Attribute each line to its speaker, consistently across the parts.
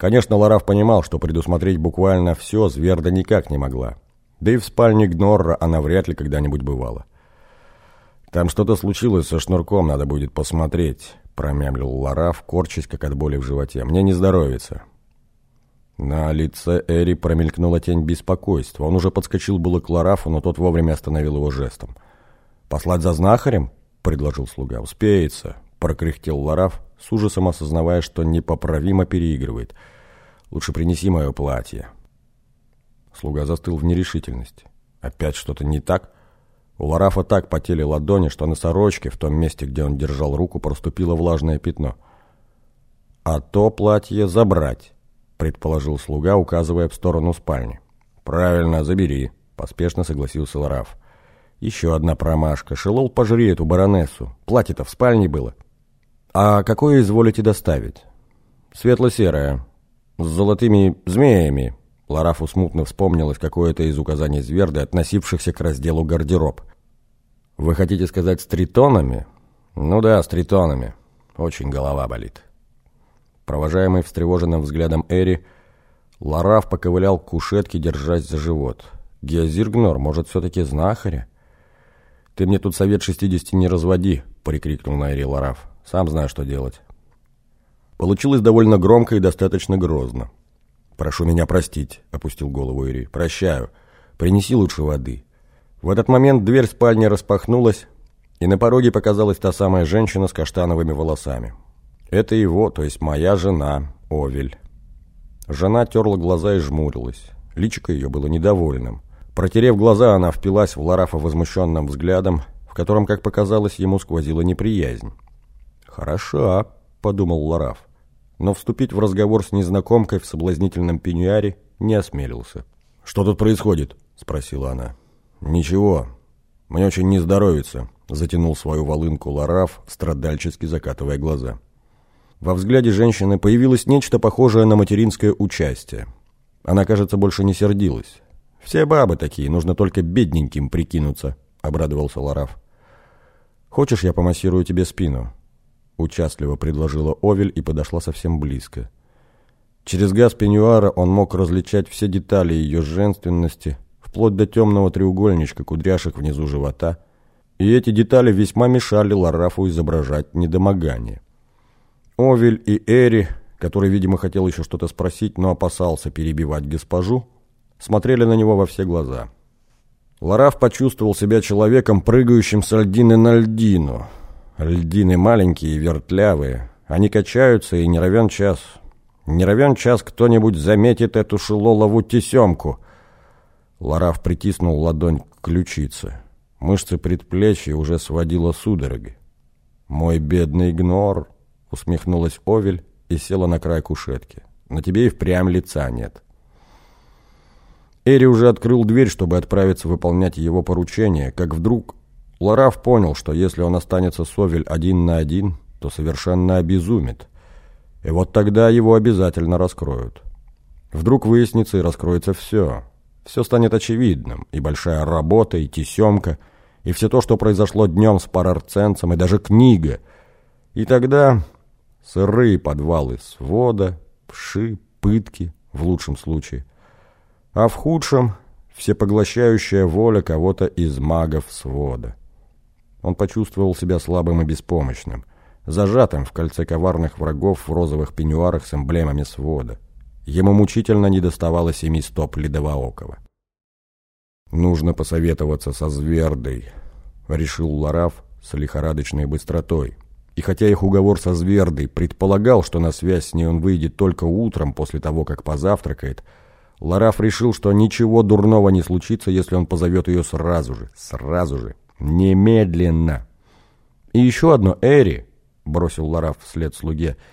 Speaker 1: Конечно, Лараф понимал, что предусмотреть буквально все Зверда никак не могла. Да и в спальне Гнорра она вряд ли когда-нибудь бывала. «Там что-то случилось со шнурком, надо будет посмотреть», — промямлил Лараф, корчась, как от боли в животе. «Мне не здоровится». На лице Эри промелькнула тень беспокойства. Он уже подскочил было к Ларафу, но тот вовремя остановил его жестом. «Послать за знахарем?» — предложил слуга. «Успеется», — прокряхтел Лараф, с ужасом осознавая, что непоправимо переигрывает. «Лучше принеси мое платье». Слуга застыл в нерешительности. «Опять что-то не так?» У Ларафа так потели ладони, что на сорочке, в том месте, где он держал руку, проступило влажное пятно. «А то платье забрать», — предположил слуга, указывая в сторону спальни. «Правильно, забери», — поспешно согласился Лараф. «Еще одна промашка. Шелол пожри эту баронессу. Платье-то в спальне было». «А какое изволите доставить?» «Светло-серое. С золотыми змеями». Ларафу смутно вспомнилось какое-то из указаний Зверды, относившихся к разделу «Гардероб». «Вы хотите сказать с тритонами?» «Ну да, с тритонами. Очень голова болит». Провожаемый встревоженным взглядом Эри, Лараф поковылял к кушетке, держась за живот. «Геозиргнор, может, все-таки знахаря?» «Ты мне тут совет шестидесяти не разводи!» — прикрикнул на Эри Лараф. «Сам знаю, что делать». Получилось довольно громко и достаточно грозно. «Прошу меня простить», — опустил голову Эри. «Прощаю. Принеси лучше воды». В этот момент дверь спальни распахнулась, и на пороге показалась та самая женщина с каштановыми волосами. Это его, то есть моя жена, Овель. Жена терла глаза и жмурилась. Личико ее было недовольным. Протерев глаза, она впилась в Ларафа возмущенным взглядом, в котором, как показалось, ему сквозила неприязнь. «Хороша», — подумал Лараф, но вступить в разговор с незнакомкой в соблазнительном пеньюаре не осмелился. «Что тут происходит?» — спросила она. «Ничего, мне очень не здоровится», — затянул свою волынку Лараф, страдальчески закатывая глаза. Во взгляде женщины появилось нечто похожее на материнское участие. Она, кажется, больше не сердилась. «Все бабы такие, нужно только бедненьким прикинуться», — обрадовался Лараф. «Хочешь, я помассирую тебе спину?» Участливо предложила Овель и подошла совсем близко. Через газ пеньюара он мог различать все детали ее женственности — вплоть до темного треугольничка кудряшек внизу живота, и эти детали весьма мешали Ларафу изображать недомогание. Овель и Эри, который, видимо, хотел еще что-то спросить, но опасался перебивать госпожу, смотрели на него во все глаза. Лараф почувствовал себя человеком, прыгающим с льдины на льдину. Льдины маленькие и вертлявые, они качаются, и не равен час. Не равен час кто-нибудь заметит эту шелолову тесемку — Лараф притиснул ладонь к ключице. Мышцы предплечья уже сводила судороги. «Мой бедный гнор!» — усмехнулась Овель и села на край кушетки. «На тебе и впрямь лица нет». Эри уже открыл дверь, чтобы отправиться выполнять его поручение, как вдруг Лараф понял, что если он останется с Овель один на один, то совершенно обезумит. И вот тогда его обязательно раскроют. Вдруг выяснится и раскроется все все станет очевидным, и большая работа, и тесемка, и все то, что произошло днем с парарценцем, и даже книга. И тогда сырые подвалы свода, пши, пытки, в лучшем случае. А в худшем — всепоглощающая воля кого-то из магов свода. Он почувствовал себя слабым и беспомощным, зажатым в кольце коварных врагов в розовых пеньюарах с эмблемами свода. Ему мучительно недоставало семи стоп Ледовоокова. «Нужно посоветоваться со Звердой», — решил Лараф с лихорадочной быстротой. И хотя их уговор со Звердой предполагал, что на связь с ней он выйдет только утром после того, как позавтракает, Лараф решил, что ничего дурного не случится, если он позовет ее сразу же, сразу же, немедленно. «И еще одно, Эри», — бросил Лараф вслед слуге, —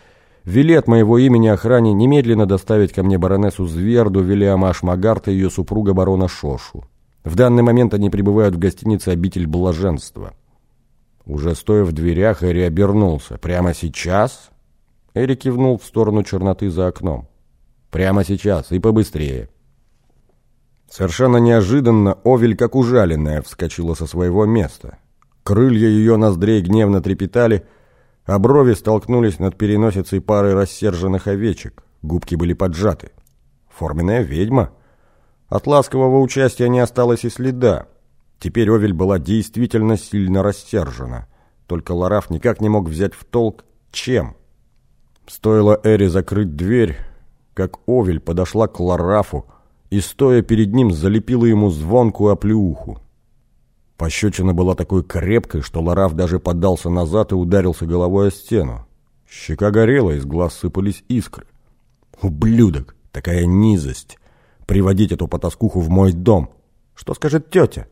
Speaker 1: Вели от моего имени охране немедленно доставить ко мне баронессу Зверду, Вильяма Ашмагарта и ее супруга барона Шошу. В данный момент они пребывают в гостинице «Обитель блаженства». Уже стоя в дверях, Эри обернулся. «Прямо сейчас?» Эри кивнул в сторону черноты за окном. «Прямо сейчас и побыстрее». Совершенно неожиданно Овель, как ужаленная, вскочила со своего места. Крылья ее ноздрей гневно трепетали – а брови столкнулись над переносицей парой рассерженных овечек. губки были поджаты. Форменная ведьма. От ласкового участия не осталось и следа. Теперь Овель была действительно сильно рассержена. Только Лараф никак не мог взять в толк, чем. Стоило Эри закрыть дверь, как Овель подошла к Ларафу и, стоя перед ним, залепила ему звонкую оплеуху. Пощечина была такой крепкой, что Лараф даже поддался назад и ударился головой о стену. Щека горела, из глаз сыпались искры. «Ублюдок! Такая низость! Приводить эту потаскуху в мой дом! Что скажет тетя?»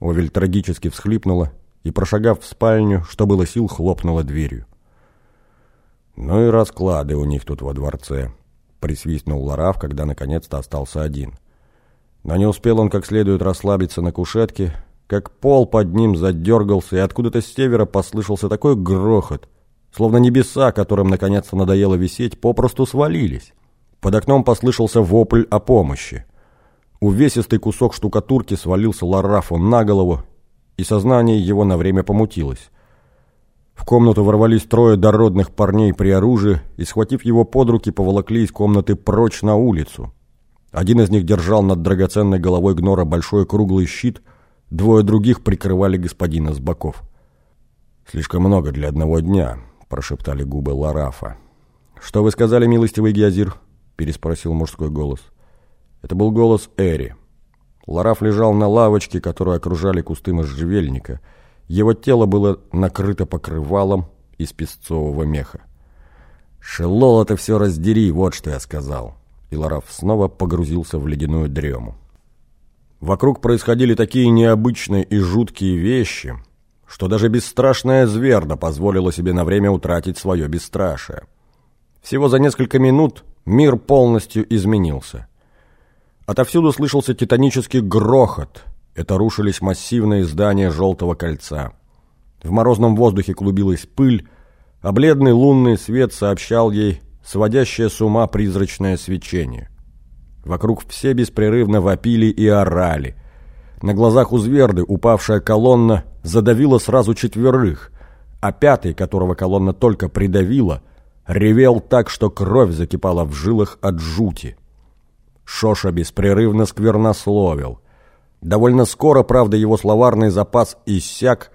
Speaker 1: Овель трагически всхлипнула и, прошагав в спальню, что было сил, хлопнула дверью. «Ну и расклады у них тут во дворце», — присвистнул Лараф, когда наконец-то остался один. Но не успел он как следует расслабиться на кушетке, как пол под ним задергался, и откуда-то с севера послышался такой грохот, словно небеса, которым наконец-то надоело висеть, попросту свалились. Под окном послышался вопль о помощи. Увесистый кусок штукатурки свалился Ларафу на голову, и сознание его на время помутилось. В комнату ворвались трое дородных парней при оружии и, схватив его под руки, поволокли из комнаты прочь на улицу. Один из них держал над драгоценной головой Гнора большой круглый щит – Двое других прикрывали господина с боков. «Слишком много для одного дня», — прошептали губы Ларафа. «Что вы сказали, милостивый Геозир?» — переспросил мужской голос. Это был голос Эри. Лараф лежал на лавочке, которую окружали кусты можжевельника. Его тело было накрыто покрывалом из песцового меха. «Шелол это все раздери, вот что я сказал». И Лараф снова погрузился в ледяную дрему. Вокруг происходили такие необычные и жуткие вещи, что даже бесстрашная зверда позволила себе на время утратить свое бесстрашие. Всего за несколько минут мир полностью изменился. Отовсюду слышался титанический грохот. Это рушились массивные здания Желтого кольца. В морозном воздухе клубилась пыль, а бледный лунный свет сообщал ей сводящее с ума призрачное свечение. Вокруг все беспрерывно вопили и орали. На глазах у зверды упавшая колонна задавила сразу четверых, а пятый, которого колонна только придавила, ревел так, что кровь закипала в жилах от жути. Шоша беспрерывно сквернословил. Довольно скоро, правда, его словарный запас иссяк,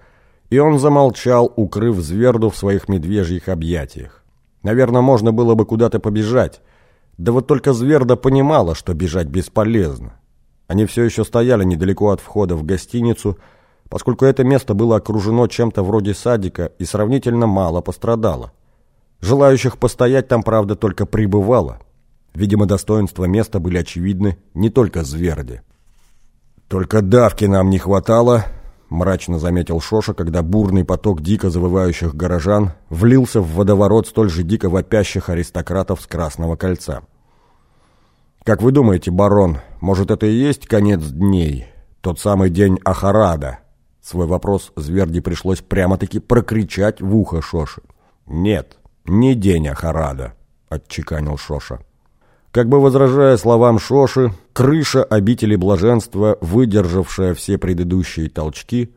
Speaker 1: и он замолчал, укрыв зверду в своих медвежьих объятиях. Наверное, можно было бы куда-то побежать, да вот только Зверда понимала, что бежать бесполезно. Они все еще стояли недалеко от входа в гостиницу, поскольку это место было окружено чем-то вроде садика и сравнительно мало пострадало. Желающих постоять там, правда, только прибывало. Видимо, достоинства места были очевидны не только Зверде. «Только давки нам не хватало», — мрачно заметил Шоша, когда бурный поток дико завывающих горожан влился в водоворот столь же дико вопящих аристократов с Красного кольца. Как вы думаете, барон, может это и есть конец дней? Тот самый день Ахарада? Свой вопрос Зверди пришлось прямо-таки прокричать в ухо Шоши. Нет, не день Ахарада, отчеканил Шоша. Как бы возражая словам Шоши, крыша обители блаженства, выдержавшая все предыдущие толчки,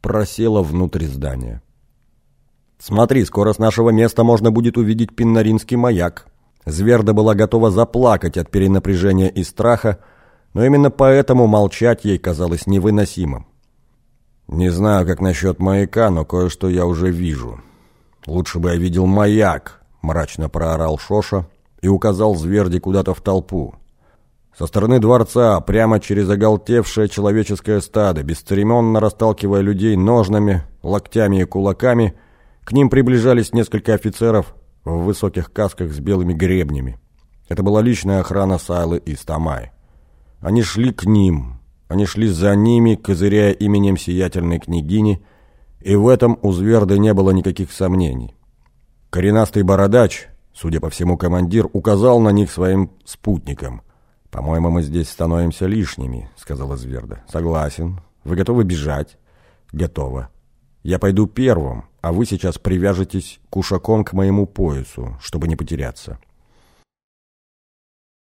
Speaker 1: просела внутрь здания. «Смотри, скоро с нашего места можно будет увидеть Пиннаринский маяк», Зверда была готова заплакать от перенапряжения и страха, но именно поэтому молчать ей казалось невыносимым. «Не знаю, как насчет маяка, но кое-что я уже вижу. Лучше бы я видел маяк», — мрачно проорал Шоша и указал Зверди куда-то в толпу. Со стороны дворца, прямо через оголтевшее человеческое стадо, бесцеремонно расталкивая людей ножнами, локтями и кулаками, к ним приближались несколько офицеров в высоких касках с белыми гребнями. Это была личная охрана Сайлы и Стамай. Они шли к ним, они шли за ними, козыряя именем сиятельной княгини, и в этом у Зверды не было никаких сомнений. Коренастый бородач, судя по всему командир, указал на них своим спутникам. «По-моему, мы здесь становимся лишними», — сказала Зверда. «Согласен. Вы готовы бежать?» «Готово. Я пойду первым, а вы сейчас привяжетесь кушаком к моему поясу, чтобы не потеряться.